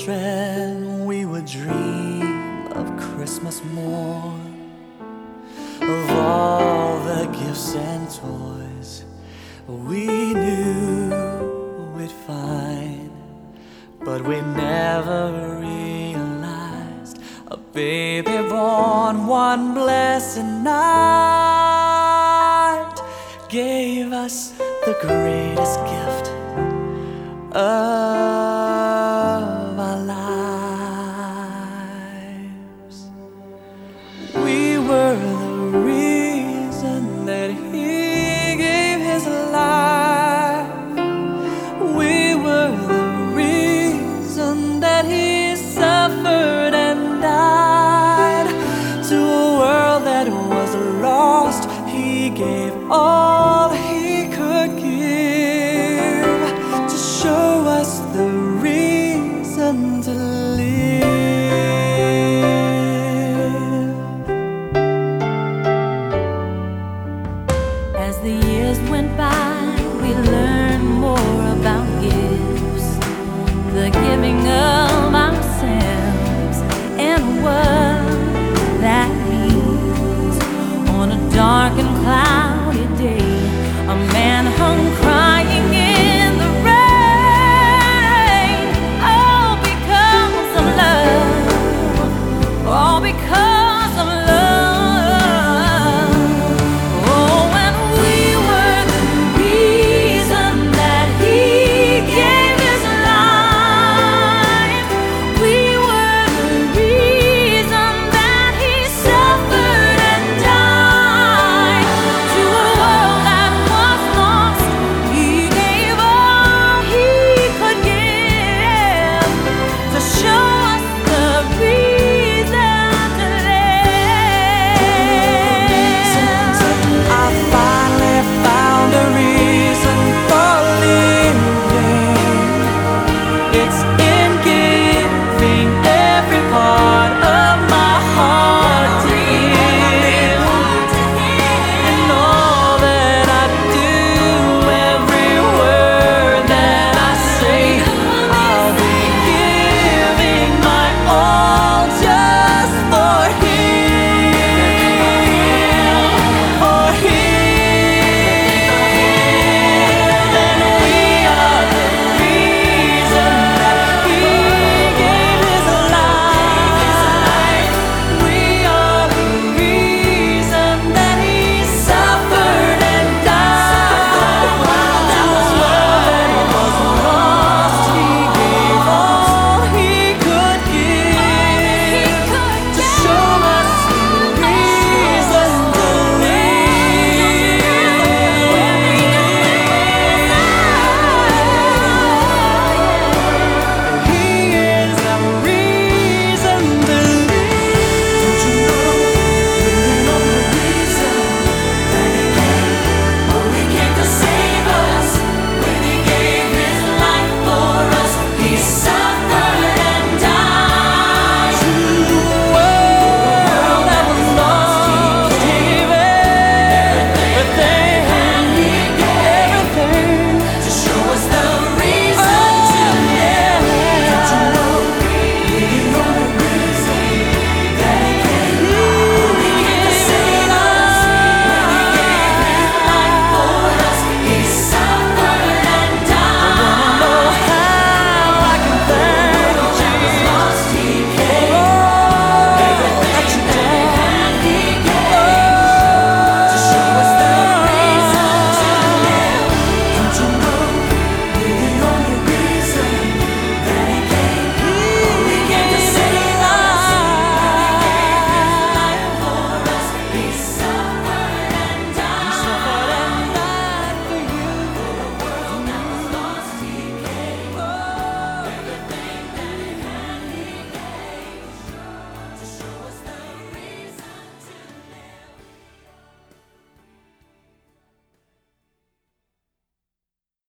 Children, we would dream of Christmas morn, of all the gifts and toys we knew we'd find, but we never realized a baby born one blessed night gave us the greatest gift. gave all he could give to show us the reason to live. As the years went by, we learned more about gifts, the giving of.